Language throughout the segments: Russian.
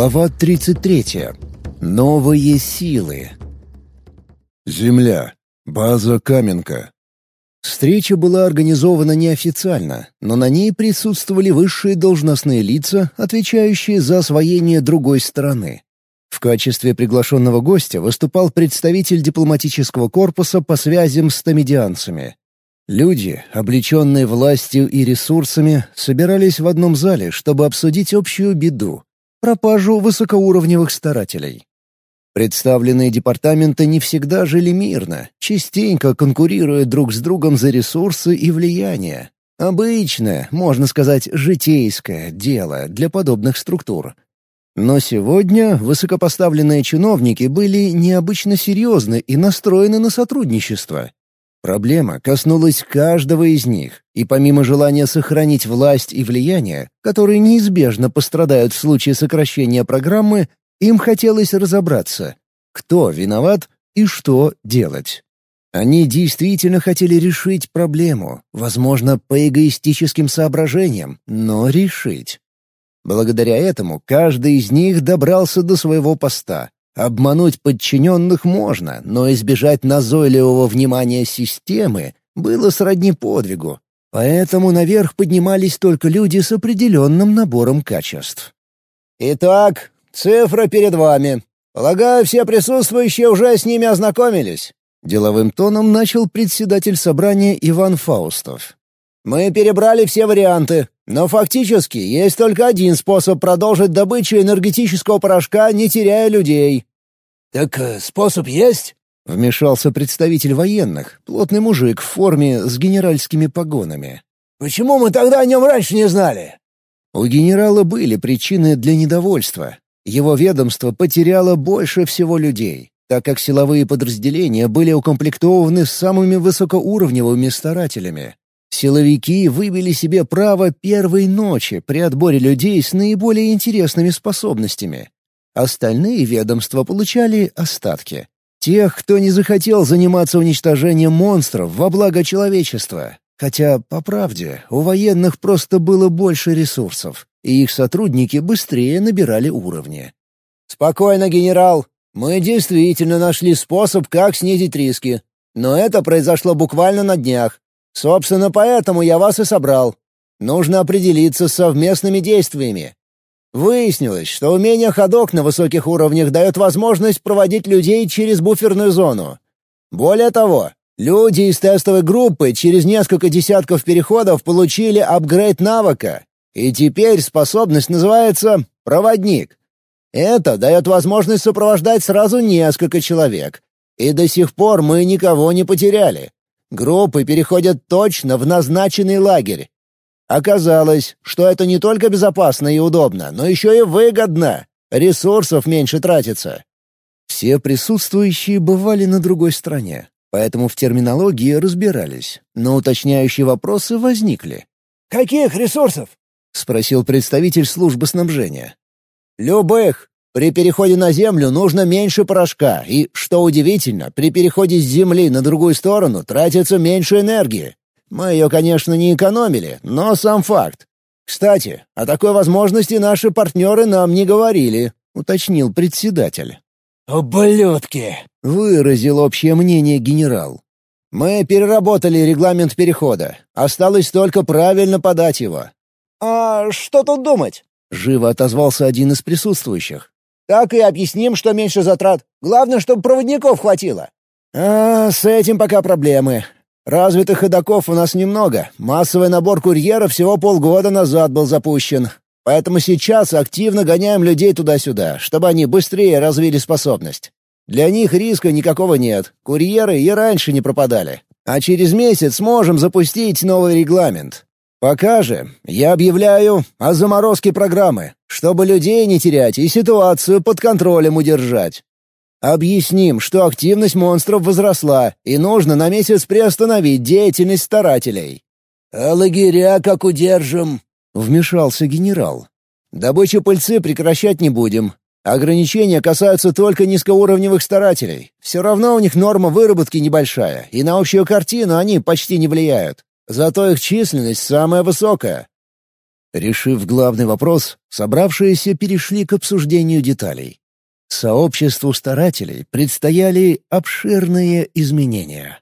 Глава 33. Новые силы. Земля. База Каменка. Встреча была организована неофициально, но на ней присутствовали высшие должностные лица, отвечающие за освоение другой стороны. В качестве приглашенного гостя выступал представитель дипломатического корпуса по связям с тамидианцами. Люди, облеченные властью и ресурсами, собирались в одном зале, чтобы обсудить общую беду — пропажу высокоуровневых старателей. Представленные департаменты не всегда жили мирно, частенько конкурируя друг с другом за ресурсы и влияние. Обычное, можно сказать, житейское дело для подобных структур. Но сегодня высокопоставленные чиновники были необычно серьезны и настроены на сотрудничество. Проблема коснулась каждого из них, и помимо желания сохранить власть и влияние, которые неизбежно пострадают в случае сокращения программы, им хотелось разобраться, кто виноват и что делать. Они действительно хотели решить проблему, возможно, по эгоистическим соображениям, но решить. Благодаря этому каждый из них добрался до своего поста. Обмануть подчиненных можно, но избежать назойливого внимания системы было сродни подвигу. Поэтому наверх поднимались только люди с определенным набором качеств. «Итак, Цифра перед вами. Полагаю, все присутствующие уже с ними ознакомились». Деловым тоном начал председатель собрания Иван Фаустов. «Мы перебрали все варианты, но фактически есть только один способ продолжить добычу энергетического порошка, не теряя людей». «Так э, способ есть?» — вмешался представитель военных, плотный мужик в форме с генеральскими погонами. «Почему мы тогда о нем раньше не знали?» У генерала были причины для недовольства, его ведомство потеряло больше всего людей, так как силовые подразделения были укомплектованы самыми высокоуровневыми старателями. Силовики выбили себе право первой ночи при отборе людей с наиболее интересными способностями. Остальные ведомства получали остатки. Тех, кто не захотел заниматься уничтожением монстров во благо человечества. Хотя, по правде, у военных просто было больше ресурсов и их сотрудники быстрее набирали уровни. «Спокойно, генерал. Мы действительно нашли способ, как снизить риски. Но это произошло буквально на днях. Собственно, поэтому я вас и собрал. Нужно определиться с совместными действиями. Выяснилось, что умение ходок на высоких уровнях дает возможность проводить людей через буферную зону. Более того, люди из тестовой группы через несколько десятков переходов получили апгрейд навыка, и теперь способность называется «проводник». Это дает возможность сопровождать сразу несколько человек. И до сих пор мы никого не потеряли. Группы переходят точно в назначенный лагерь. Оказалось, что это не только безопасно и удобно, но еще и выгодно. Ресурсов меньше тратится. Все присутствующие бывали на другой стороне, поэтому в терминологии разбирались, но уточняющие вопросы возникли. «Каких ресурсов?» — спросил представитель службы снабжения. «Любых. При переходе на Землю нужно меньше порошка, и, что удивительно, при переходе с Земли на другую сторону тратится меньше энергии. Мы ее, конечно, не экономили, но сам факт. Кстати, о такой возможности наши партнеры нам не говорили», — уточнил председатель. «Ублюдки!» — выразил общее мнение генерал. «Мы переработали регламент перехода. Осталось только правильно подать его. «А что тут думать?» — живо отозвался один из присутствующих. «Так и объясним, что меньше затрат. Главное, чтобы проводников хватило». «А, с этим пока проблемы. Развитых ходоков у нас немного. Массовый набор курьеров всего полгода назад был запущен. Поэтому сейчас активно гоняем людей туда-сюда, чтобы они быстрее развили способность. Для них риска никакого нет. Курьеры и раньше не пропадали. А через месяц сможем запустить новый регламент. Пока же я объявляю о заморозке программы, чтобы людей не терять и ситуацию под контролем удержать. Объясним, что активность монстров возросла, и нужно на месяц приостановить деятельность старателей. «А лагеря как удержим?» — вмешался генерал. «Добычу пыльцы прекращать не будем. Ограничения касаются только низкоуровневых старателей. Все равно у них норма выработки небольшая, и на общую картину они почти не влияют. Зато их численность самая высокая. Решив главный вопрос, собравшиеся перешли к обсуждению деталей. Сообществу старателей предстояли обширные изменения.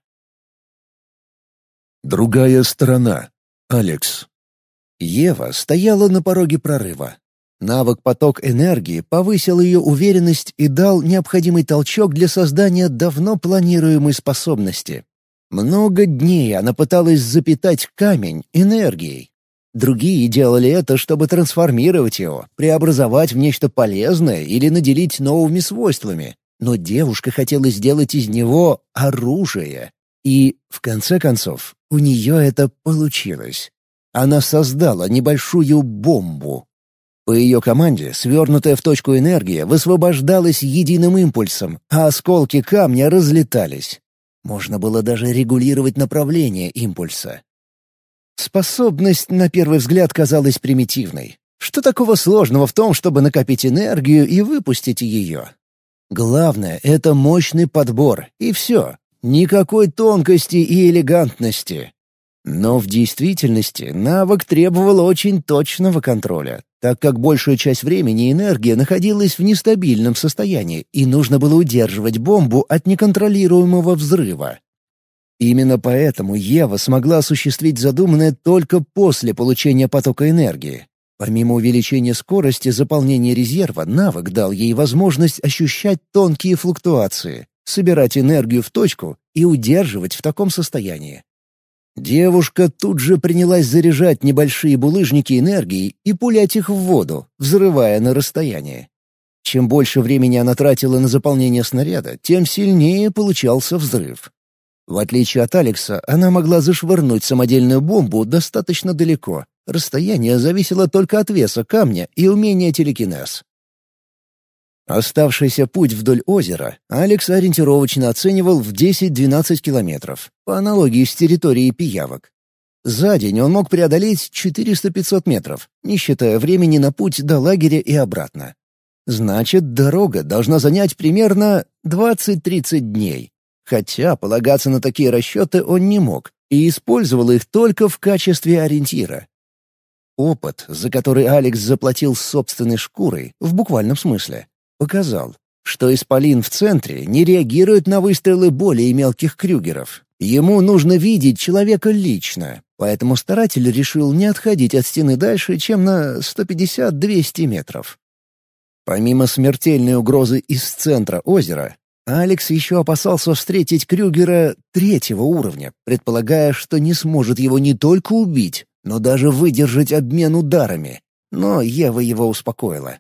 Другая сторона. Алекс. Ева стояла на пороге прорыва. Навык «Поток энергии» повысил ее уверенность и дал необходимый толчок для создания давно планируемой способности. Много дней она пыталась запитать камень энергией. Другие делали это, чтобы трансформировать его, преобразовать в нечто полезное или наделить новыми свойствами. Но девушка хотела сделать из него оружие. И, в конце концов, у нее это получилось. Она создала небольшую бомбу. По ее команде свернутая в точку энергия высвобождалась единым импульсом, а осколки камня разлетались. Можно было даже регулировать направление импульса. Способность, на первый взгляд, казалась примитивной. Что такого сложного в том, чтобы накопить энергию и выпустить ее? Главное — это мощный подбор, и все. Никакой тонкости и элегантности. Но в действительности навык требовал очень точного контроля, так как большую часть времени энергия находилась в нестабильном состоянии, и нужно было удерживать бомбу от неконтролируемого взрыва. Именно поэтому Ева смогла осуществить задуманное только после получения потока энергии. Помимо увеличения скорости заполнения резерва, навык дал ей возможность ощущать тонкие флуктуации, собирать энергию в точку и удерживать в таком состоянии. Девушка тут же принялась заряжать небольшие булыжники энергии и пулять их в воду, взрывая на расстоянии. Чем больше времени она тратила на заполнение снаряда, тем сильнее получался взрыв. В отличие от Алекса, она могла зашвырнуть самодельную бомбу достаточно далеко. Расстояние зависело только от веса камня и умения телекинез. Оставшийся путь вдоль озера Алекс ориентировочно оценивал в 10-12 километров, по аналогии с территорией пиявок. За день он мог преодолеть 400-500 метров, не считая времени на путь до лагеря и обратно. Значит, дорога должна занять примерно 20-30 дней. Хотя полагаться на такие расчеты он не мог и использовал их только в качестве ориентира. Опыт, за который Алекс заплатил собственной шкурой, в буквальном смысле, показал, что исполин в центре не реагирует на выстрелы более мелких крюгеров. Ему нужно видеть человека лично, поэтому старатель решил не отходить от стены дальше, чем на 150-200 метров. Помимо смертельной угрозы из центра озера, Алекс еще опасался встретить Крюгера третьего уровня, предполагая, что не сможет его не только убить, но даже выдержать обмен ударами. Но Ева его успокоила.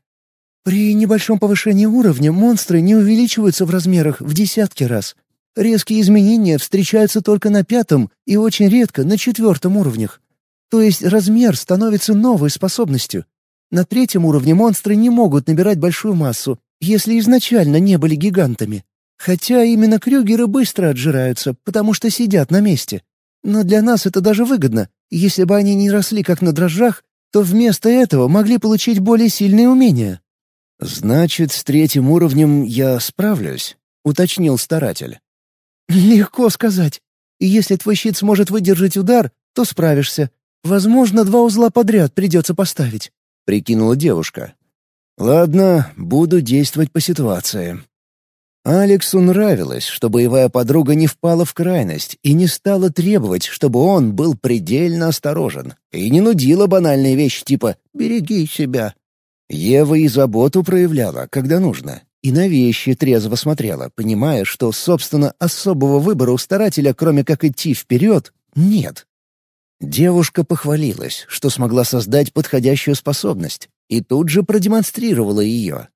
При небольшом повышении уровня монстры не увеличиваются в размерах в десятки раз. Резкие изменения встречаются только на пятом и очень редко на четвертом уровнях. То есть размер становится новой способностью. На третьем уровне монстры не могут набирать большую массу, если изначально не были гигантами. Хотя именно крюгеры быстро отжираются, потому что сидят на месте. Но для нас это даже выгодно. Если бы они не росли как на дрожжах, то вместо этого могли получить более сильные умения. «Значит, с третьим уровнем я справлюсь», — уточнил старатель. «Легко сказать. Если твой щит сможет выдержать удар, то справишься. Возможно, два узла подряд придется поставить», — прикинула девушка. «Ладно, буду действовать по ситуации». Алексу нравилось, что боевая подруга не впала в крайность и не стала требовать, чтобы он был предельно осторожен, и не нудила банальные вещи типа «береги себя». Ева и заботу проявляла, когда нужно, и на вещи трезво смотрела, понимая, что, собственно, особого выбора у старателя, кроме как идти вперед, нет. Девушка похвалилась, что смогла создать подходящую способность, и тут же продемонстрировала ее.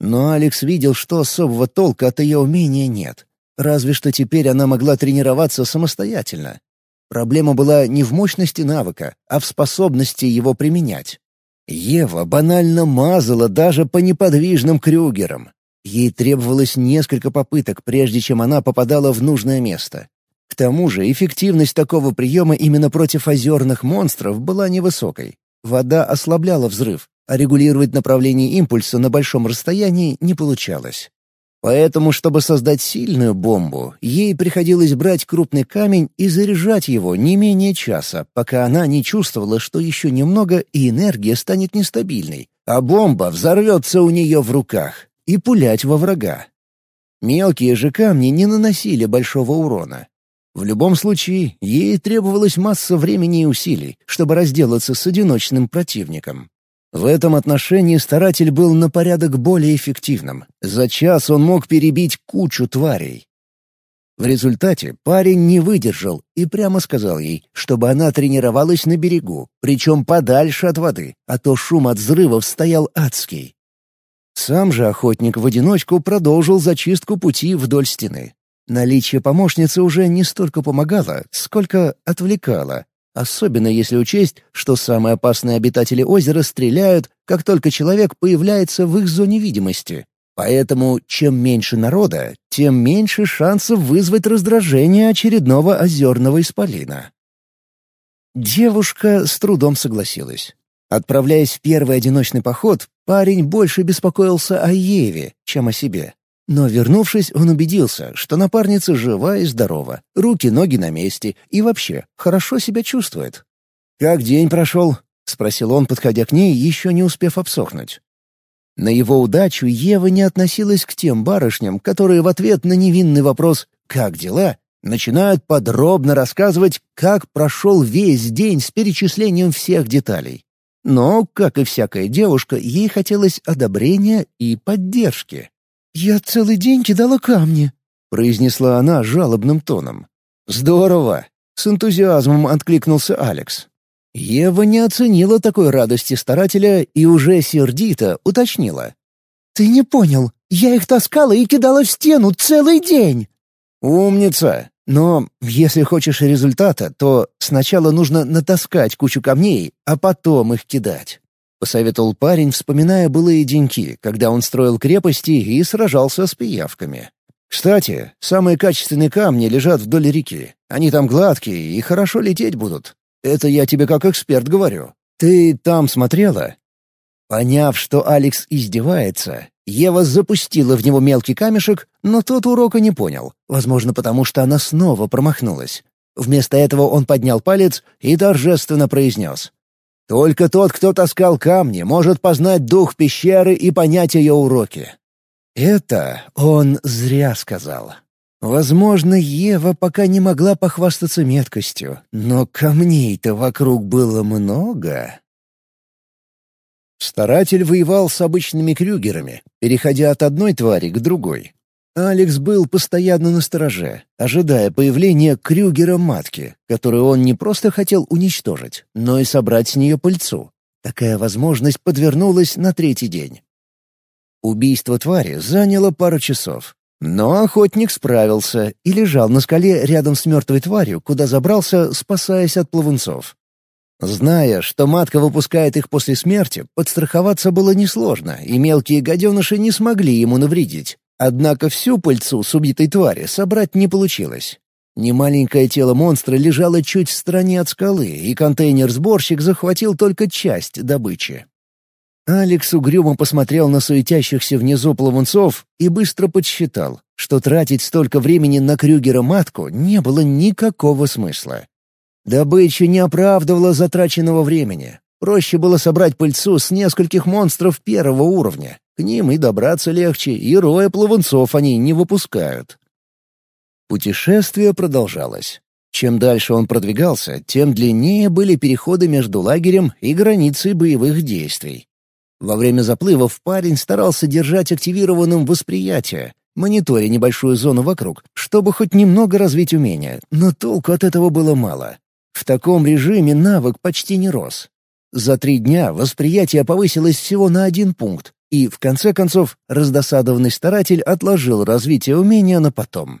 Но Алекс видел, что особого толка от ее умения нет. Разве что теперь она могла тренироваться самостоятельно. Проблема была не в мощности навыка, а в способности его применять. Ева банально мазала даже по неподвижным крюгерам. Ей требовалось несколько попыток, прежде чем она попадала в нужное место. К тому же эффективность такого приема именно против озерных монстров была невысокой. Вода ослабляла взрыв, а регулировать направление импульса на большом расстоянии не получалось. Поэтому, чтобы создать сильную бомбу, ей приходилось брать крупный камень и заряжать его не менее часа, пока она не чувствовала, что еще немного и энергия станет нестабильной, а бомба взорвется у нее в руках, и пулять во врага. Мелкие же камни не наносили большого урона. В любом случае, ей требовалась масса времени и усилий, чтобы разделаться с одиночным противником. В этом отношении старатель был на порядок более эффективным. За час он мог перебить кучу тварей. В результате парень не выдержал и прямо сказал ей, чтобы она тренировалась на берегу, причем подальше от воды, а то шум от взрывов стоял адский. Сам же охотник в одиночку продолжил зачистку пути вдоль стены. Наличие помощницы уже не столько помогало, сколько отвлекало, Особенно если учесть, что самые опасные обитатели озера стреляют, как только человек появляется в их зоне видимости. Поэтому чем меньше народа, тем меньше шансов вызвать раздражение очередного озерного исполина. Девушка с трудом согласилась. Отправляясь в первый одиночный поход, парень больше беспокоился о Еве, чем о себе. Но, вернувшись, он убедился, что напарница жива и здорова, руки-ноги на месте и вообще хорошо себя чувствует. «Как день прошел?» — спросил он, подходя к ней, еще не успев обсохнуть. На его удачу Ева не относилась к тем барышням, которые в ответ на невинный вопрос «Как дела?» начинают подробно рассказывать, как прошел весь день с перечислением всех деталей. Но, как и всякая девушка, ей хотелось одобрения и поддержки. «Я целый день кидала камни», — произнесла она жалобным тоном. «Здорово!» — с энтузиазмом откликнулся Алекс. Ева не оценила такой радости старателя и уже сердито уточнила. «Ты не понял. Я их таскала и кидала в стену целый день». «Умница! Но если хочешь результата, то сначала нужно натаскать кучу камней, а потом их кидать. — посоветовал парень, вспоминая былые деньки, когда он строил крепости и сражался с пиявками. «Кстати, самые качественные камни лежат вдоль реки. Они там гладкие и хорошо лететь будут. Это я тебе как эксперт говорю. Ты там смотрела?» Поняв, что Алекс издевается, Ева запустила в него мелкий камешек, но тот урока не понял, возможно, потому что она снова промахнулась. Вместо этого он поднял палец и торжественно произнес. Только тот, кто таскал камни, может познать дух пещеры и понять ее уроки. Это он зря сказал. Возможно, Ева пока не могла похвастаться меткостью, но камней-то вокруг было много. Старатель воевал с обычными крюгерами, переходя от одной твари к другой. Алекс был постоянно на стороже, ожидая появления Крюгера-матки, которую он не просто хотел уничтожить, но и собрать с нее пыльцу. Такая возможность подвернулась на третий день. Убийство твари заняло пару часов. Но охотник справился и лежал на скале рядом с мертвой тварью, куда забрался, спасаясь от плавунцов. Зная, что матка выпускает их после смерти, подстраховаться было несложно, и мелкие гаденыши не смогли ему навредить. Однако всю пыльцу с убитой твари собрать не получилось. Немаленькое тело монстра лежало чуть в стороне от скалы, и контейнер-сборщик захватил только часть добычи. Алекс угрюмо посмотрел на суетящихся внизу плавунцов и быстро подсчитал, что тратить столько времени на Крюгера-матку не было никакого смысла. Добыча не оправдывала затраченного времени. Проще было собрать пыльцу с нескольких монстров первого уровня. К ним и добраться легче, и роя плавунцов они не выпускают. Путешествие продолжалось. Чем дальше он продвигался, тем длиннее были переходы между лагерем и границей боевых действий. Во время заплывов парень старался держать активированным восприятие, мониторя небольшую зону вокруг, чтобы хоть немного развить умения, но толку от этого было мало. В таком режиме навык почти не рос. За три дня восприятие повысилось всего на один пункт, и, в конце концов, раздосадованный старатель отложил развитие умения на потом.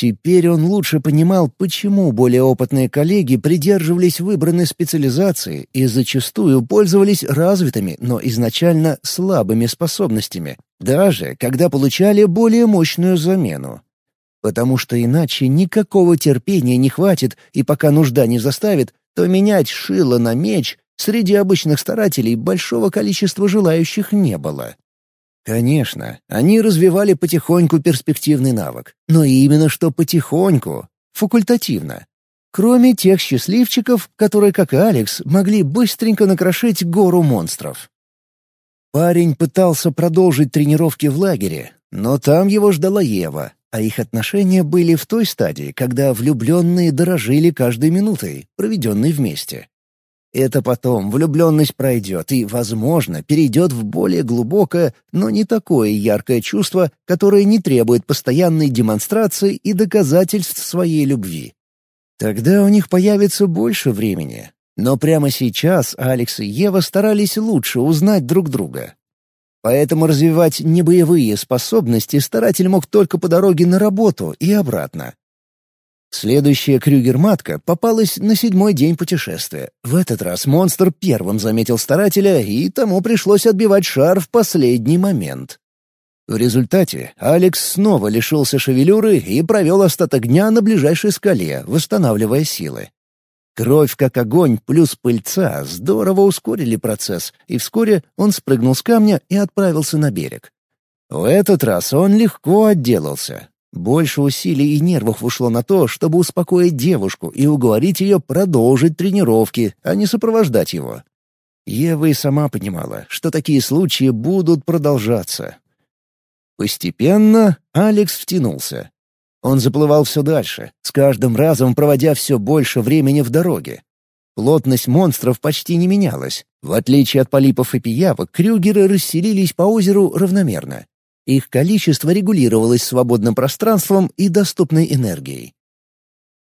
Теперь он лучше понимал, почему более опытные коллеги придерживались выбранной специализации и зачастую пользовались развитыми, но изначально слабыми способностями, даже когда получали более мощную замену. Потому что иначе никакого терпения не хватит, и пока нужда не заставит, то менять шило на меч Среди обычных старателей большого количества желающих не было. Конечно, они развивали потихоньку перспективный навык, но именно что потихоньку, факультативно. Кроме тех счастливчиков, которые, как и Алекс, могли быстренько накрошить гору монстров. Парень пытался продолжить тренировки в лагере, но там его ждала Ева, а их отношения были в той стадии, когда влюбленные дорожили каждой минутой, проведенной вместе. Это потом влюбленность пройдет и, возможно, перейдет в более глубокое, но не такое яркое чувство, которое не требует постоянной демонстрации и доказательств своей любви. Тогда у них появится больше времени. Но прямо сейчас Алекс и Ева старались лучше узнать друг друга. Поэтому развивать небоевые способности старатель мог только по дороге на работу и обратно. Следующая Крюгер-матка попалась на седьмой день путешествия. В этот раз монстр первым заметил старателя, и тому пришлось отбивать шар в последний момент. В результате Алекс снова лишился шевелюры и провел остаток дня на ближайшей скале, восстанавливая силы. Кровь как огонь плюс пыльца здорово ускорили процесс, и вскоре он спрыгнул с камня и отправился на берег. В этот раз он легко отделался. Больше усилий и нервов ушло на то, чтобы успокоить девушку и уговорить ее продолжить тренировки, а не сопровождать его. Ева и сама понимала, что такие случаи будут продолжаться. Постепенно Алекс втянулся. Он заплывал все дальше, с каждым разом проводя все больше времени в дороге. Плотность монстров почти не менялась. В отличие от полипов и пиявок, крюгеры расселились по озеру равномерно. Их количество регулировалось свободным пространством и доступной энергией.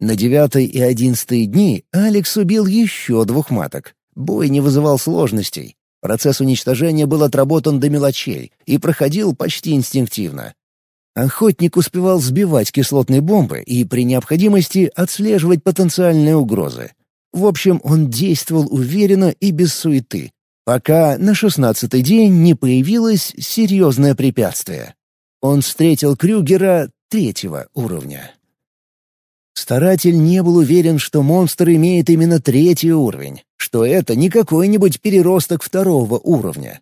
На девятый и одиннадцатый дни Алекс убил еще двух маток. Бой не вызывал сложностей. Процесс уничтожения был отработан до мелочей и проходил почти инстинктивно. Охотник успевал сбивать кислотные бомбы и при необходимости отслеживать потенциальные угрозы. В общем, он действовал уверенно и без суеты, пока на шестнадцатый день не появилось серьезное препятствие. Он встретил Крюгера третьего уровня. Старатель не был уверен, что монстр имеет именно третий уровень, что это не какой-нибудь переросток второго уровня.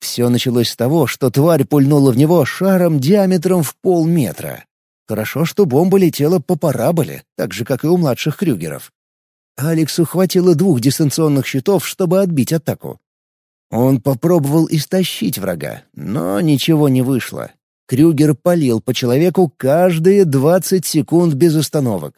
Все началось с того, что тварь пульнула в него шаром диаметром в полметра. Хорошо, что бомба летела по параболе, так же, как и у младших Крюгеров. Алексу хватило двух дистанционных щитов, чтобы отбить атаку. Он попробовал истощить врага, но ничего не вышло. Крюгер палил по человеку каждые 20 секунд без остановок.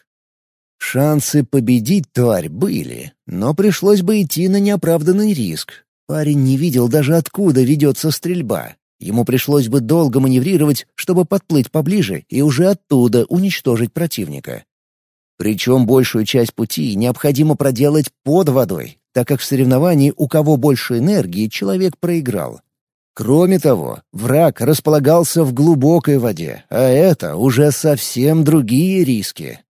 Шансы победить тварь были, но пришлось бы идти на неоправданный риск, Парень не видел даже откуда ведется стрельба. Ему пришлось бы долго маневрировать, чтобы подплыть поближе и уже оттуда уничтожить противника. Причем большую часть пути необходимо проделать под водой, так как в соревновании у кого больше энергии человек проиграл. Кроме того, враг располагался в глубокой воде, а это уже совсем другие риски.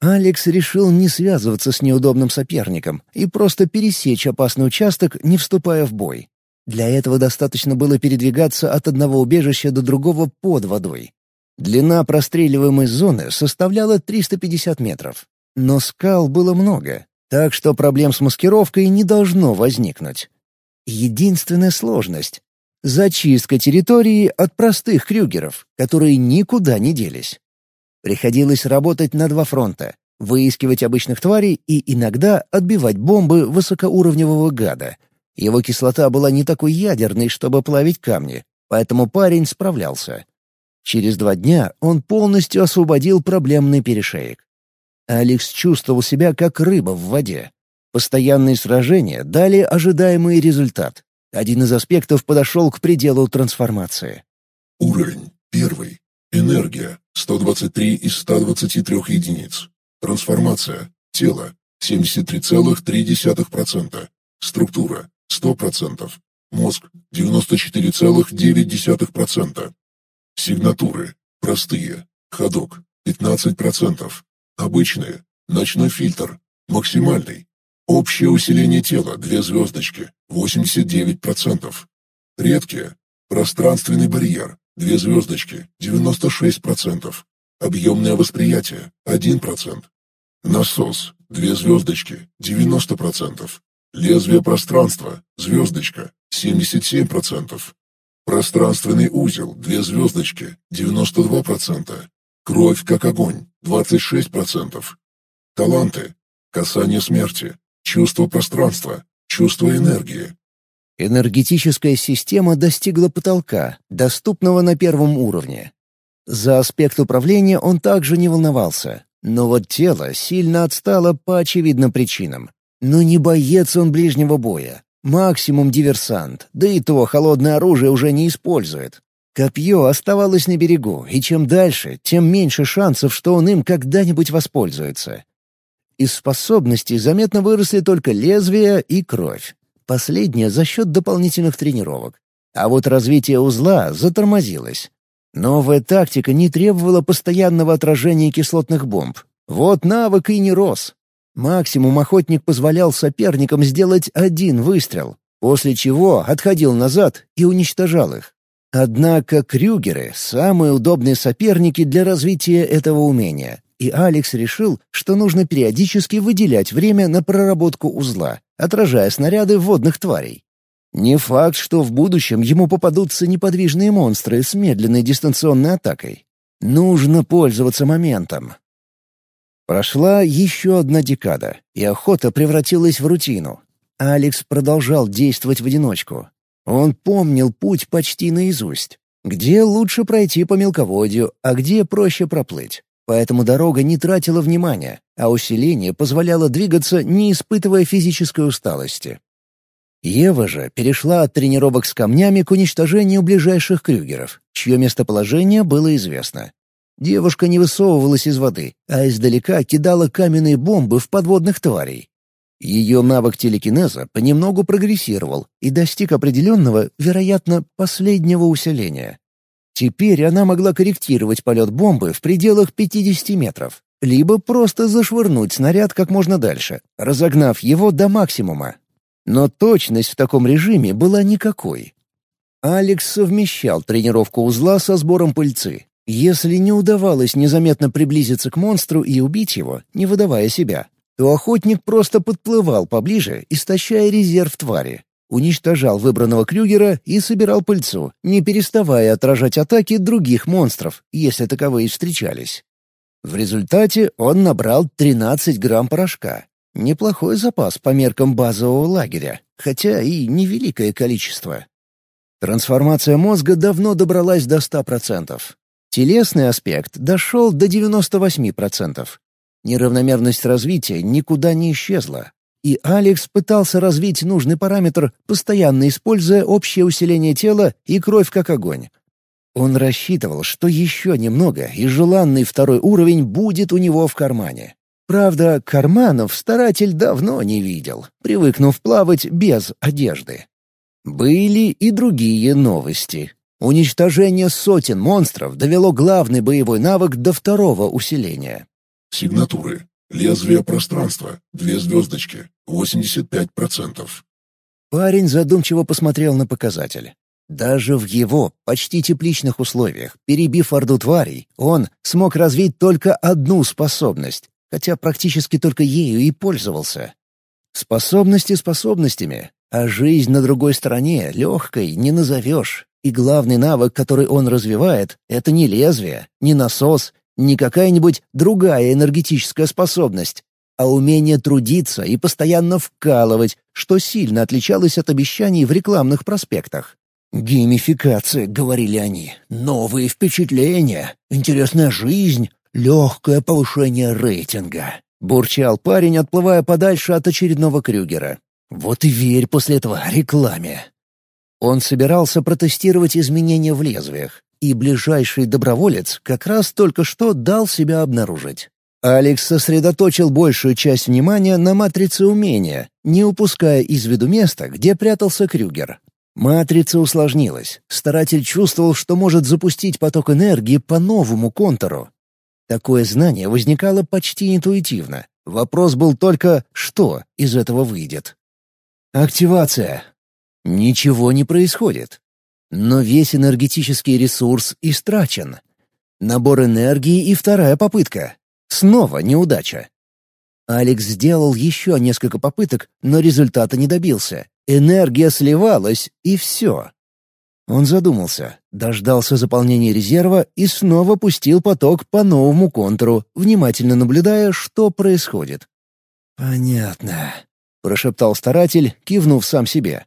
Алекс решил не связываться с неудобным соперником и просто пересечь опасный участок, не вступая в бой. Для этого достаточно было передвигаться от одного убежища до другого под водой. Длина простреливаемой зоны составляла 350 метров. Но скал было много, так что проблем с маскировкой не должно возникнуть. Единственная сложность — зачистка территории от простых крюгеров, которые никуда не делись. Приходилось работать на два фронта — выискивать обычных тварей и иногда отбивать бомбы высокоуровневого гада. Его кислота была не такой ядерной, чтобы плавить камни, поэтому парень справлялся. Через два дня он полностью освободил проблемный перешеек. Алекс чувствовал себя как рыба в воде. Постоянные сражения дали ожидаемый результат. Один из аспектов подошел к пределу трансформации. Уровень первый. Энергия 123 из 123 единиц. Трансформация. Тело 73,3%. Структура 100%. Мозг 94,9%. Сигнатуры. Простые. Ходок 15%. Обычные. Ночной фильтр. Максимальный. Общее усиление тела 2 звездочки 89%. Редкие. Пространственный барьер Две звездочки – 96%. Объемное восприятие – 1%. Насос – две звездочки – 90%. Лезвие пространства – звездочка – 77%. Пространственный узел, две звездочки, 92%. Кровь как огонь, 26%. Таланты. Касание смерти. Чувство пространства. Чувство энергии. Энергетическая система достигла потолка, доступного на первом уровне. За аспект управления он также не волновался, но вот тело сильно отстало по очевидным причинам. Но не боец он ближнего боя. Максимум диверсант, да и то холодное оружие уже не использует. Копье оставалось на берегу, и чем дальше, тем меньше шансов, что он им когда-нибудь воспользуется. Из способностей заметно выросли только лезвие и кровь. Последнее за счет дополнительных тренировок. А вот развитие узла затормозилось. Новая тактика не требовала постоянного отражения кислотных бомб. Вот навык и не рос. Максимум охотник позволял соперникам сделать один выстрел, после чего отходил назад и уничтожал их. Однако крюгеры — самые удобные соперники для развития этого умения, и Алекс решил, что нужно периодически выделять время на проработку узла, отражая снаряды водных тварей. Не факт, что в будущем ему попадутся неподвижные монстры с медленной дистанционной атакой. Нужно пользоваться моментом. Прошла еще одна декада, и охота превратилась в рутину. Алекс продолжал действовать в одиночку. Он помнил путь почти наизусть. Где лучше пройти по мелководью, а где проще проплыть. Поэтому дорога не тратила внимания, а усиление позволяло двигаться, не испытывая физической усталости. Ева же перешла от тренировок с камнями к уничтожению ближайших крюгеров, чье местоположение было известно. Девушка не высовывалась из воды, а издалека кидала каменные бомбы в подводных тварей. Ее навык телекинеза понемногу прогрессировал и достиг определенного, вероятно, последнего усиления. Теперь она могла корректировать полет бомбы в пределах 50 метров, либо просто зашвырнуть снаряд как можно дальше, разогнав его до максимума. Но точность в таком режиме была никакой. Алекс совмещал тренировку узла со сбором пыльцы, если не удавалось незаметно приблизиться к монстру и убить его, не выдавая себя, то охотник просто подплывал поближе, истощая резерв твари. Уничтожал выбранного Крюгера и собирал пыльцу, не переставая отражать атаки других монстров, если таковые встречались. В результате он набрал 13 грамм порошка. Неплохой запас по меркам базового лагеря, хотя и невеликое количество. Трансформация мозга давно добралась до 100%. Телесный аспект дошел до 98%. Неравномерность развития никуда не исчезла. И Алекс пытался развить нужный параметр, постоянно используя общее усиление тела и кровь как огонь. Он рассчитывал, что еще немного, и желанный второй уровень будет у него в кармане. Правда, карманов старатель давно не видел, привыкнув плавать без одежды. Были и другие новости. Уничтожение сотен монстров довело главный боевой навык до второго усиления. Сигнатуры. Лезвие пространства. Две звездочки. 85%. Парень задумчиво посмотрел на показатель. Даже в его почти тепличных условиях, перебив орду тварей, он смог развить только одну способность, хотя практически только ею и пользовался. Способности способностями, а жизнь на другой стороне легкой не назовешь. И главный навык, который он развивает, это не лезвие, не насос, не какая-нибудь другая энергетическая способность, а умение трудиться и постоянно вкалывать, что сильно отличалось от обещаний в рекламных проспектах. «Геймификация», — говорили они, — «новые впечатления, интересная жизнь, легкое повышение рейтинга», — бурчал парень, отплывая подальше от очередного Крюгера. «Вот и верь после этого рекламе». Он собирался протестировать изменения в лезвиях, и ближайший доброволец как раз только что дал себя обнаружить. Алекс сосредоточил большую часть внимания на матрице умения, не упуская из виду места, где прятался Крюгер. Матрица усложнилась. Старатель чувствовал, что может запустить поток энергии по новому контуру. Такое знание возникало почти интуитивно. Вопрос был только, что из этого выйдет. Активация. Ничего не происходит. Но весь энергетический ресурс истрачен. Набор энергии и вторая попытка. Снова неудача. Алекс сделал еще несколько попыток, но результата не добился. Энергия сливалась, и все. Он задумался, дождался заполнения резерва и снова пустил поток по новому контуру, внимательно наблюдая, что происходит. «Понятно», — прошептал старатель, кивнув сам себе.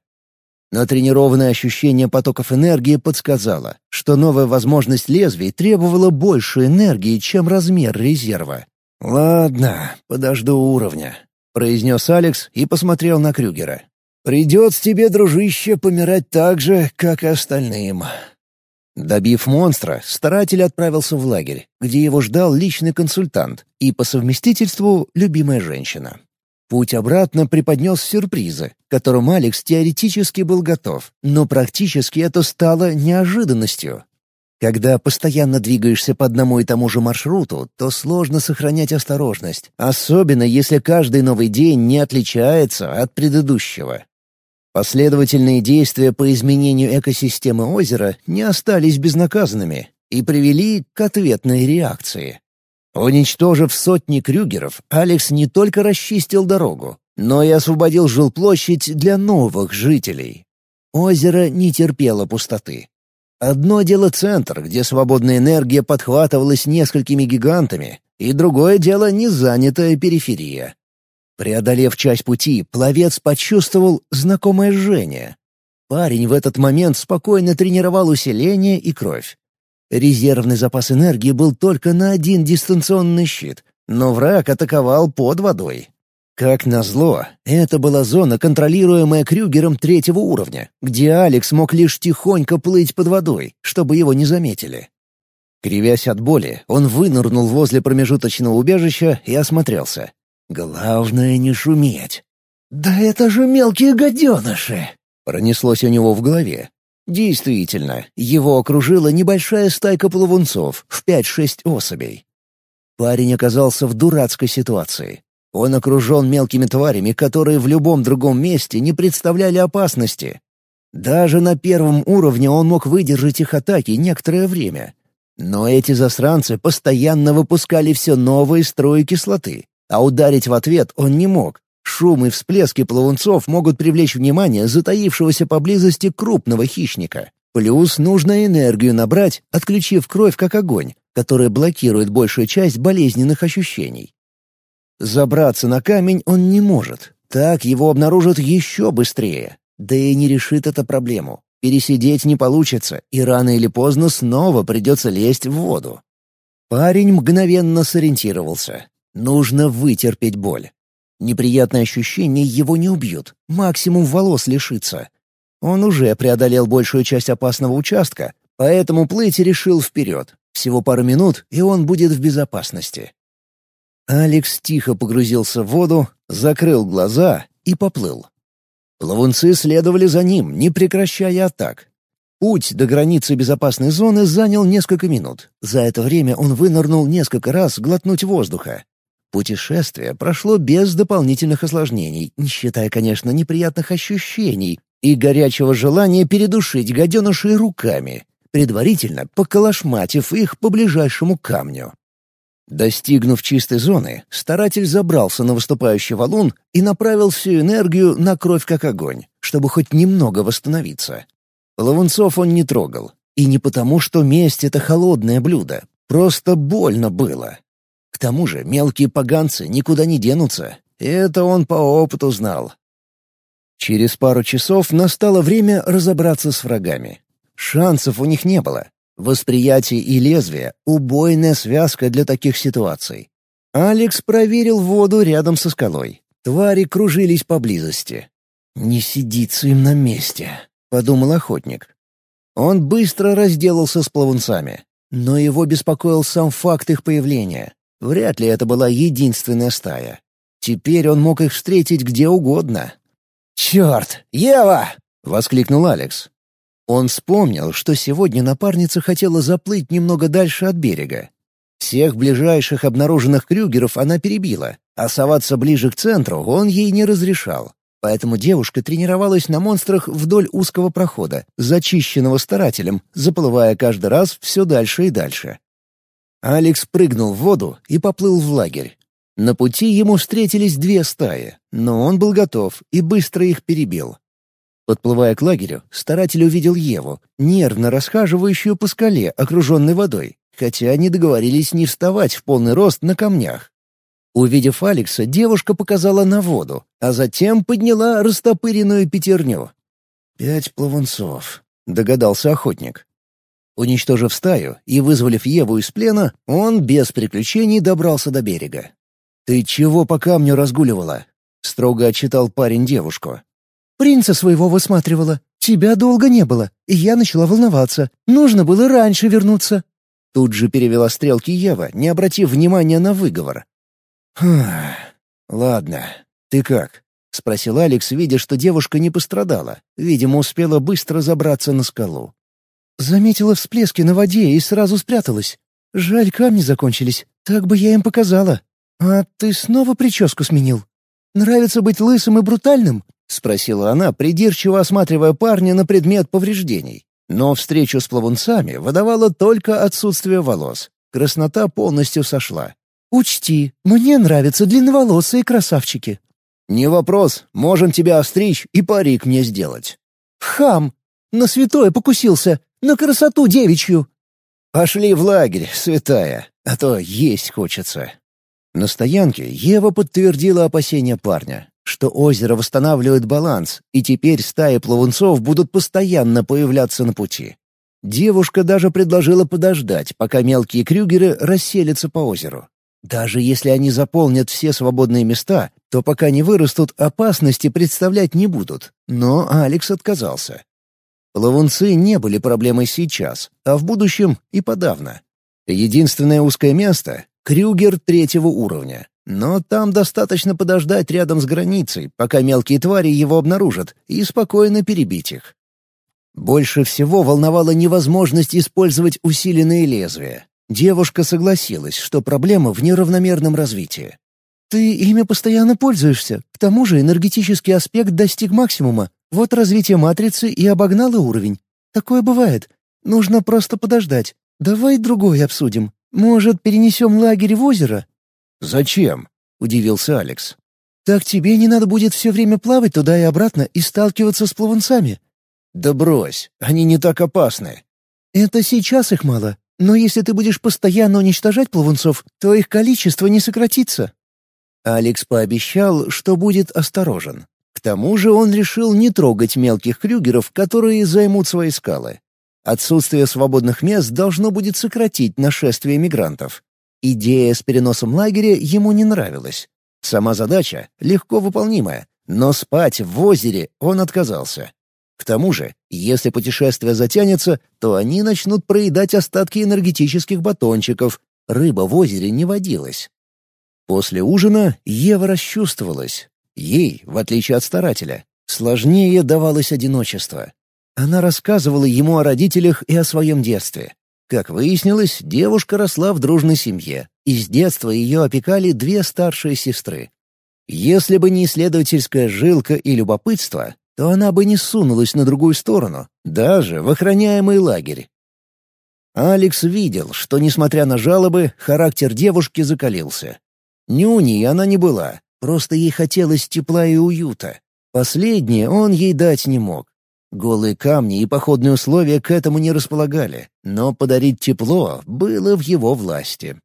Натренированное ощущение потоков энергии подсказало, что новая возможность лезвий требовала больше энергии, чем размер резерва. «Ладно, подожду уровня», — произнес Алекс и посмотрел на Крюгера. «Придется тебе, дружище, помирать так же, как и остальным». Добив монстра, старатель отправился в лагерь, где его ждал личный консультант и, по совместительству, любимая женщина. Путь обратно преподнес сюрпризы, к которым Алекс теоретически был готов, но практически это стало неожиданностью. Когда постоянно двигаешься по одному и тому же маршруту, то сложно сохранять осторожность, особенно если каждый новый день не отличается от предыдущего. Последовательные действия по изменению экосистемы озера не остались безнаказанными и привели к ответной реакции. Уничтожив сотни крюгеров, Алекс не только расчистил дорогу, но и освободил жилплощадь для новых жителей. Озеро не терпело пустоты. Одно дело центр, где свободная энергия подхватывалась несколькими гигантами, и другое дело незанятая периферия. Преодолев часть пути, пловец почувствовал знакомое жжение. Парень в этот момент спокойно тренировал усиление и кровь. Резервный запас энергии был только на один дистанционный щит, но враг атаковал под водой. Как назло, это была зона, контролируемая Крюгером третьего уровня, где Алекс мог лишь тихонько плыть под водой, чтобы его не заметили. Кривясь от боли, он вынырнул возле промежуточного убежища и осмотрелся. Главное не шуметь. «Да это же мелкие гаденыши!» — пронеслось у него в голове. Действительно, его окружила небольшая стайка плавунцов в пять-шесть особей. Парень оказался в дурацкой ситуации. Он окружен мелкими тварями, которые в любом другом месте не представляли опасности. Даже на первом уровне он мог выдержать их атаки некоторое время. Но эти засранцы постоянно выпускали все новые струи кислоты, а ударить в ответ он не мог, Шум и всплески плавунцов могут привлечь внимание затаившегося поблизости крупного хищника. Плюс нужно энергию набрать, отключив кровь как огонь, который блокирует большую часть болезненных ощущений. Забраться на камень он не может. Так его обнаружат еще быстрее. Да и не решит эту проблему. Пересидеть не получится, и рано или поздно снова придется лезть в воду. Парень мгновенно сориентировался. Нужно вытерпеть боль. Неприятные ощущения его не убьют, максимум волос лишится. Он уже преодолел большую часть опасного участка, поэтому плыть решил вперед. Всего пару минут, и он будет в безопасности. Алекс тихо погрузился в воду, закрыл глаза и поплыл. Плавунцы следовали за ним, не прекращая атак. Путь до границы безопасной зоны занял несколько минут. За это время он вынырнул несколько раз глотнуть воздуха. Путешествие прошло без дополнительных осложнений, не считая, конечно, неприятных ощущений и горячего желания передушить гаденышей руками, предварительно поколошматив их по ближайшему камню. Достигнув чистой зоны, старатель забрался на выступающий валун и направил всю энергию на кровь как огонь, чтобы хоть немного восстановиться. Ловунцов он не трогал. И не потому, что месть — это холодное блюдо. Просто больно было. К тому же мелкие поганцы никуда не денутся. Это он по опыту знал. Через пару часов настало время разобраться с врагами. Шансов у них не было. Восприятие и лезвие — убойная связка для таких ситуаций. Алекс проверил воду рядом со скалой. Твари кружились поблизости. «Не сидится им на месте», — подумал охотник. Он быстро разделался с плавунцами, но его беспокоил сам факт их появления. Вряд ли это была единственная стая. Теперь он мог их встретить где угодно. «Черт! Ева!» — воскликнул Алекс. Он вспомнил, что сегодня напарница хотела заплыть немного дальше от берега. Всех ближайших обнаруженных крюгеров она перебила, а соваться ближе к центру он ей не разрешал. Поэтому девушка тренировалась на монстрах вдоль узкого прохода, зачищенного старателем, заплывая каждый раз все дальше и дальше. Алекс прыгнул в воду и поплыл в лагерь. На пути ему встретились две стаи, но он был готов и быстро их перебил. Подплывая к лагерю, старатель увидел Еву, нервно расхаживающую по скале, окруженной водой, хотя они договорились не вставать в полный рост на камнях. Увидев Алекса, девушка показала на воду, а затем подняла растопыренную пятерню. «Пять плавунцов», — догадался охотник. Уничтожив стаю и вызволив Еву из плена, он без приключений добрался до берега. «Ты чего по камню разгуливала?» — строго отчитал парень девушку. «Принца своего высматривала. Тебя долго не было, и я начала волноваться. Нужно было раньше вернуться». Тут же перевела стрелки Ева, не обратив внимания на выговор. «Хм, ладно. Ты как?» — спросил Алекс, видя, что девушка не пострадала. Видимо, успела быстро забраться на скалу. Заметила всплески на воде и сразу спряталась. Жаль, камни закончились. Так бы я им показала. А ты снова прическу сменил? Нравится быть лысым и брутальным? Спросила она, придирчиво осматривая парня на предмет повреждений. Но встречу с плавунцами выдавала только отсутствие волос. Краснота полностью сошла. «Учти, мне нравятся длинноволосые красавчики». «Не вопрос, можем тебя остричь и парик мне сделать». «Хам! На святое покусился! На красоту девичью!» «Пошли в лагерь, святая, а то есть хочется». На стоянке Ева подтвердила опасения парня, что озеро восстанавливает баланс, и теперь стаи плавунцов будут постоянно появляться на пути. Девушка даже предложила подождать, пока мелкие крюгеры расселятся по озеру. Даже если они заполнят все свободные места, то пока не вырастут, опасности представлять не будут. Но Алекс отказался. Плавунцы не были проблемой сейчас, а в будущем и подавно. Единственное узкое место — Крюгер третьего уровня. Но там достаточно подождать рядом с границей, пока мелкие твари его обнаружат, и спокойно перебить их. Больше всего волновала невозможность использовать усиленные лезвия. Девушка согласилась, что проблема в неравномерном развитии. «Ты ими постоянно пользуешься. К тому же энергетический аспект достиг максимума. Вот развитие матрицы и обогнало уровень. Такое бывает. Нужно просто подождать. Давай другой обсудим. Может, перенесем лагерь в озеро?» «Зачем?» — удивился Алекс. «Так тебе не надо будет все время плавать туда и обратно и сталкиваться с плавунцами». «Да брось, они не так опасны». «Это сейчас их мало, но если ты будешь постоянно уничтожать плавунцов, то их количество не сократится». Алекс пообещал, что будет осторожен. К тому же он решил не трогать мелких крюгеров, которые займут свои скалы. Отсутствие свободных мест должно будет сократить нашествие мигрантов. Идея с переносом лагеря ему не нравилась. Сама задача легко выполнимая, но спать в озере он отказался. К тому же, если путешествие затянется, то они начнут проедать остатки энергетических батончиков. Рыба в озере не водилась. После ужина Ева расчувствовалась. Ей, в отличие от старателя, сложнее давалось одиночество. Она рассказывала ему о родителях и о своем детстве. Как выяснилось, девушка росла в дружной семье, и с детства ее опекали две старшие сестры. Если бы не исследовательская жилка и любопытство, то она бы не сунулась на другую сторону, даже в охраняемый лагерь. Алекс видел, что, несмотря на жалобы, характер девушки закалился. Нюни она не была, просто ей хотелось тепла и уюта. Последнее он ей дать не мог. Голые камни и походные условия к этому не располагали, но подарить тепло было в его власти.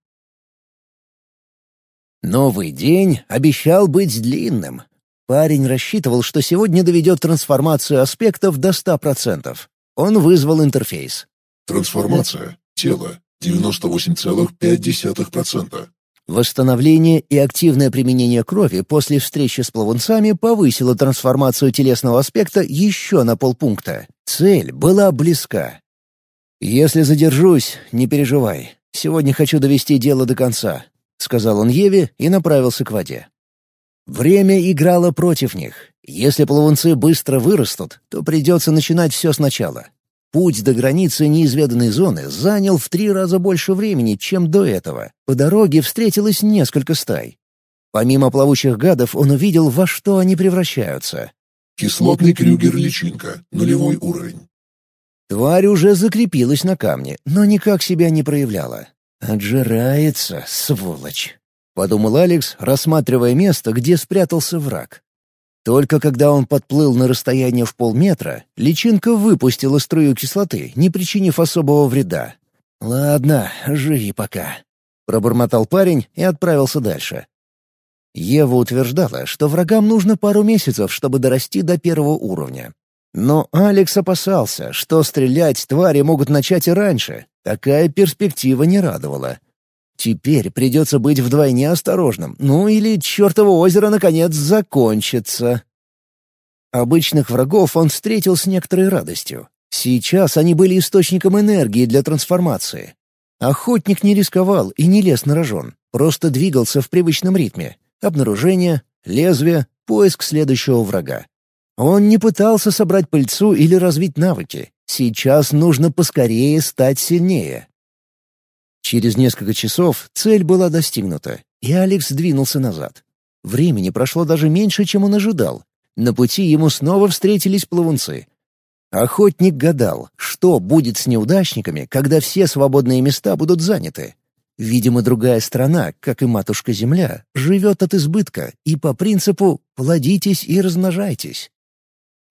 Новый день обещал быть длинным. Парень рассчитывал, что сегодня доведет трансформацию аспектов до 100%. Он вызвал интерфейс. Трансформация. Тело. 98,5%. Восстановление и активное применение крови после встречи с плавунцами повысило трансформацию телесного аспекта еще на полпункта. Цель была близка. «Если задержусь, не переживай. Сегодня хочу довести дело до конца», — сказал он Еве и направился к воде. Время играло против них. Если плавунцы быстро вырастут, то придется начинать все сначала. Путь до границы неизведанной зоны занял в три раза больше времени, чем до этого. По дороге встретилось несколько стай. Помимо плавучих гадов он увидел, во что они превращаются. Кислотный крюгер-личинка, нулевой уровень. Тварь уже закрепилась на камне, но никак себя не проявляла. «Отжирается, сволочь!» — подумал Алекс, рассматривая место, где спрятался враг. Только когда он подплыл на расстояние в полметра, личинка выпустила струю кислоты, не причинив особого вреда. «Ладно, живи пока», — пробормотал парень и отправился дальше. Ева утверждала, что врагам нужно пару месяцев, чтобы дорасти до первого уровня. Но Алекс опасался, что стрелять твари могут начать и раньше. Такая перспектива не радовала. Теперь придется быть вдвойне осторожным, ну или чертово озеро наконец закончится. Обычных врагов он встретил с некоторой радостью. Сейчас они были источником энергии для трансформации. Охотник не рисковал и не лез на рожон, просто двигался в привычном ритме. Обнаружение, лезвие, поиск следующего врага. Он не пытался собрать пыльцу или развить навыки. Сейчас нужно поскорее стать сильнее. Через несколько часов цель была достигнута, и Алекс двинулся назад. Времени прошло даже меньше, чем он ожидал. На пути ему снова встретились плавунцы. Охотник гадал, что будет с неудачниками, когда все свободные места будут заняты. Видимо, другая страна, как и матушка-Земля, живет от избытка и по принципу «плодитесь и размножайтесь».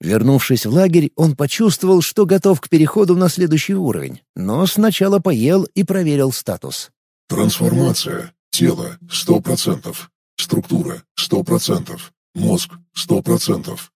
Вернувшись в лагерь, он почувствовал, что готов к переходу на следующий уровень, но сначала поел и проверил статус. Трансформация. Тело — сто процентов. Структура — сто процентов. Мозг — сто процентов.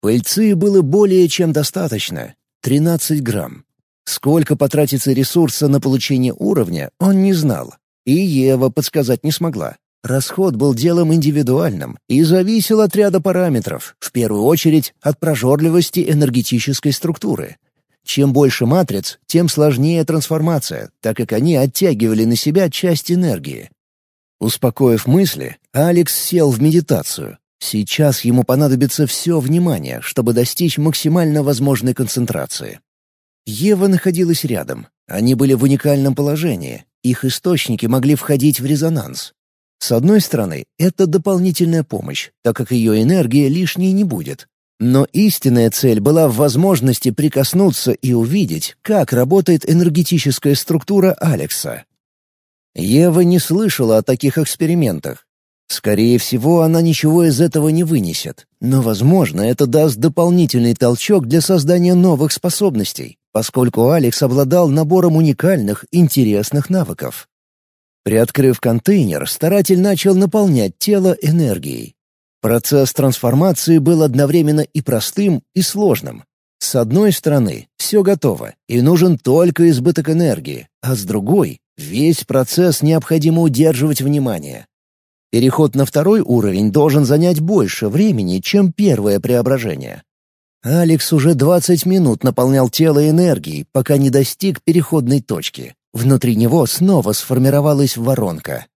Пыльцы было более чем достаточно — 13 грамм. Сколько потратится ресурса на получение уровня, он не знал. И Ева подсказать не смогла. Расход был делом индивидуальным и зависел от ряда параметров, в первую очередь от прожорливости энергетической структуры. Чем больше матриц, тем сложнее трансформация, так как они оттягивали на себя часть энергии. Успокоив мысли, Алекс сел в медитацию. Сейчас ему понадобится все внимание, чтобы достичь максимально возможной концентрации. Ева находилась рядом. Они были в уникальном положении. Их источники могли входить в резонанс. С одной стороны, это дополнительная помощь, так как ее энергия лишней не будет. Но истинная цель была в возможности прикоснуться и увидеть, как работает энергетическая структура Алекса. Ева не слышала о таких экспериментах. Скорее всего, она ничего из этого не вынесет, но, возможно, это даст дополнительный толчок для создания новых способностей, поскольку Алекс обладал набором уникальных, интересных навыков. Приоткрыв контейнер, старатель начал наполнять тело энергией. Процесс трансформации был одновременно и простым, и сложным. С одной стороны, все готово, и нужен только избыток энергии, а с другой — весь процесс необходимо удерживать внимание. Переход на второй уровень должен занять больше времени, чем первое преображение. Алекс уже 20 минут наполнял тело энергией, пока не достиг переходной точки. Внутри него снова сформировалась воронка.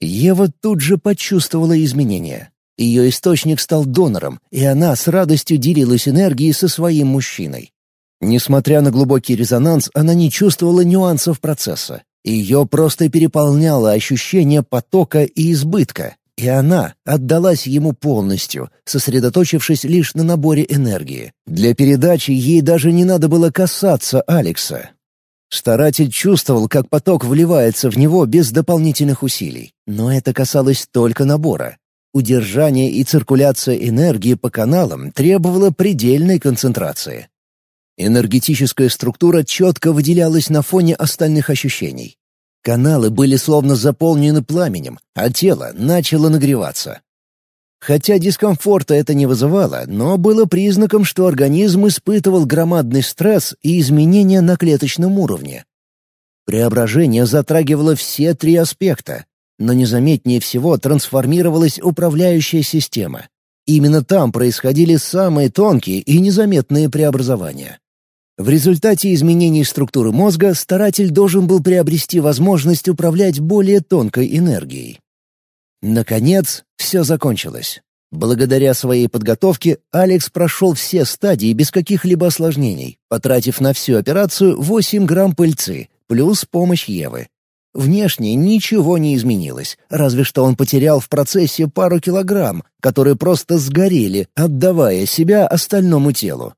Ева тут же почувствовала изменения. Ее источник стал донором, и она с радостью делилась энергией со своим мужчиной. Несмотря на глубокий резонанс, она не чувствовала нюансов процесса. Ее просто переполняло ощущение потока и избытка, и она отдалась ему полностью, сосредоточившись лишь на наборе энергии. Для передачи ей даже не надо было касаться Алекса. Старатель чувствовал, как поток вливается в него без дополнительных усилий. Но это касалось только набора. Удержание и циркуляция энергии по каналам требовало предельной концентрации. Энергетическая структура четко выделялась на фоне остальных ощущений. Каналы были словно заполнены пламенем, а тело начало нагреваться. Хотя дискомфорта это не вызывало, но было признаком, что организм испытывал громадный стресс и изменения на клеточном уровне. Преображение затрагивало все три аспекта, но незаметнее всего трансформировалась управляющая система. Именно там происходили самые тонкие и незаметные преобразования. В результате изменений структуры мозга старатель должен был приобрести возможность управлять более тонкой энергией. Наконец, все закончилось. Благодаря своей подготовке Алекс прошел все стадии без каких-либо осложнений, потратив на всю операцию 8 грамм пыльцы, плюс помощь Евы. Внешне ничего не изменилось, разве что он потерял в процессе пару килограмм, которые просто сгорели, отдавая себя остальному телу.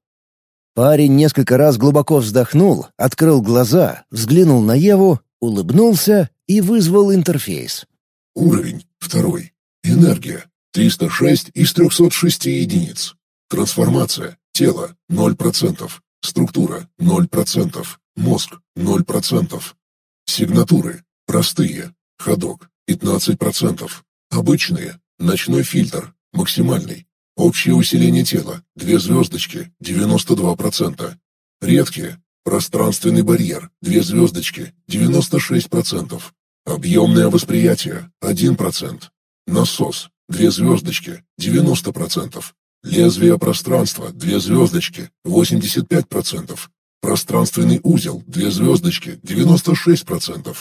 Парень несколько раз глубоко вздохнул, открыл глаза, взглянул на Еву, улыбнулся и вызвал интерфейс. Уровень второй. Энергия 306 из 306 единиц. Трансформация. Тело – 0%. Структура – 0%. Мозг – 0%. Сигнатуры. Простые. Ходок. 15%. Обычные. Ночной фильтр. Максимальный. Общее усиление тела. Две звездочки. 92%. Редкие. Пространственный барьер. Две звездочки. 96%. Объемное восприятие. 1%. Насос. Две звездочки. 90%. Лезвие пространства. Две звездочки. 85%. Пространственный узел. Две звездочки. 96%.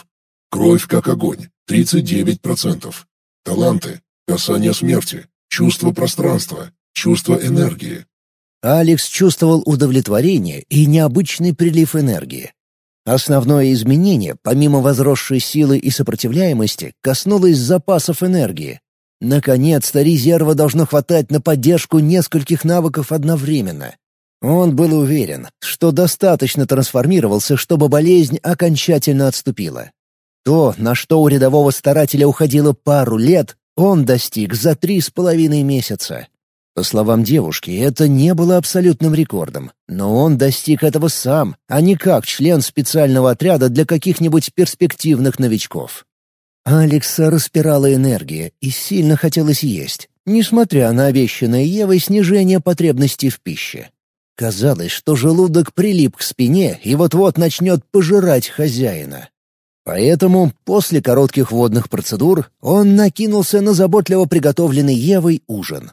Кровь как огонь. 39%. Таланты. Касание смерти. Чувство пространства. Чувство энергии. Алекс чувствовал удовлетворение и необычный прилив энергии. Основное изменение, помимо возросшей силы и сопротивляемости, коснулось запасов энергии. Наконец-то резерва должно хватать на поддержку нескольких навыков одновременно. Он был уверен, что достаточно трансформировался, чтобы болезнь окончательно отступила. То, на что у рядового старателя уходило пару лет, он достиг за три с половиной месяца. По словам девушки, это не было абсолютным рекордом, но он достиг этого сам, а не как член специального отряда для каких-нибудь перспективных новичков. Алекса распирала энергия и сильно хотелось есть, несмотря на обещанное Евой снижение потребностей в пище. Казалось, что желудок прилип к спине и вот-вот начнет пожирать хозяина. Поэтому после коротких водных процедур он накинулся на заботливо приготовленный Евой ужин.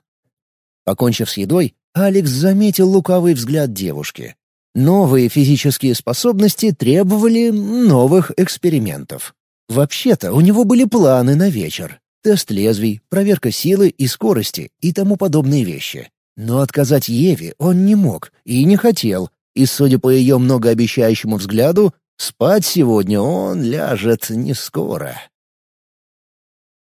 Покончив с едой, Алекс заметил лукавый взгляд девушки. Новые физические способности требовали новых экспериментов. Вообще-то у него были планы на вечер. Тест лезвий, проверка силы и скорости и тому подобные вещи. Но отказать Еве он не мог и не хотел, и, судя по ее многообещающему взгляду, спать сегодня он ляжет не скоро.